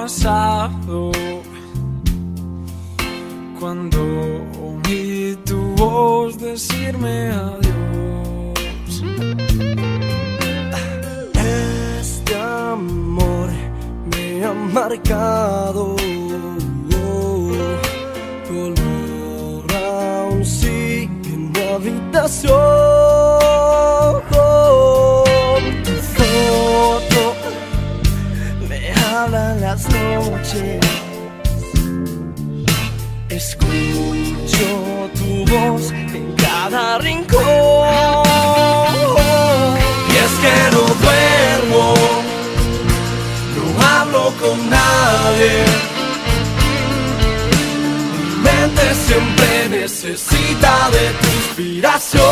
pasado cuando oí tu voz decirme adiós. Este amor me ha marcado. Tu olor aún sigue en mi habitación. Me habla en las noches. Escucho tu voz en cada rincón. Y es que no duermo, no hablo con nadie. Mi mente siempre necesita de tu inspiración.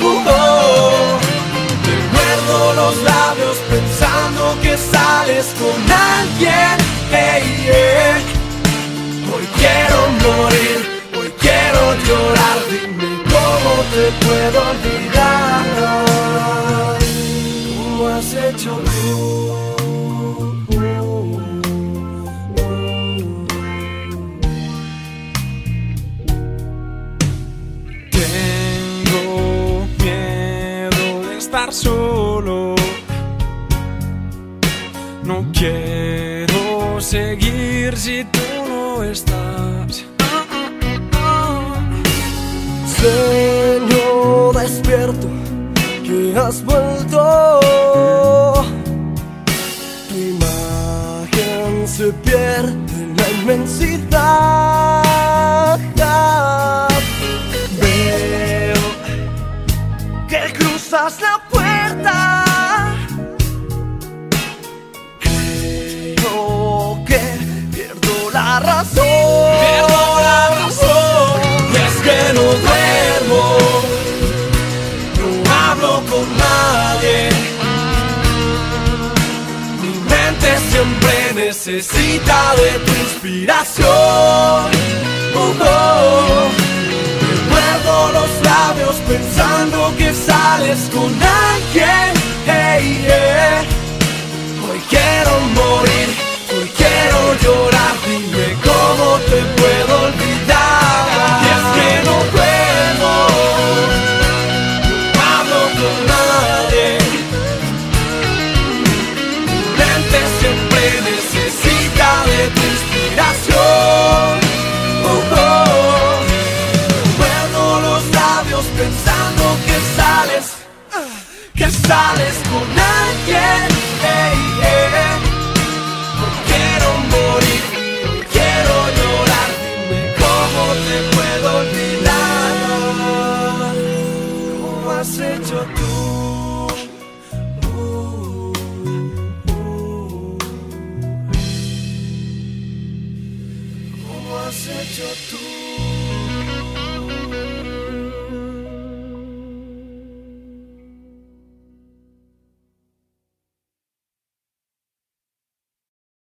Uh, oh. Los labios sales con alguien. Hey, yeah. Hoy quiero morir, hoy quiero llorar. Dime cómo te puedo olvidar. ¿Cómo has hecho tú? Tengo miedo de estar solo. Quiero seguir si tú no estás. Sueño despierto que has vuelto. Tu imagen se pierde en la inmensidad. Veo que cruzas la la razón. Pierdo la razón. Y es que no duermo, no hablo con nadie. Mi mente siempre necesita de tu inspiración. Uh, oh. Los labios pensando que sales con alguien. Sales con alguien. Hey, yeah. No quiero morir, no quiero llorar. Cómo te puedo olvidar. ¿Cómo has hecho tú? ¿Cómo has hecho tú?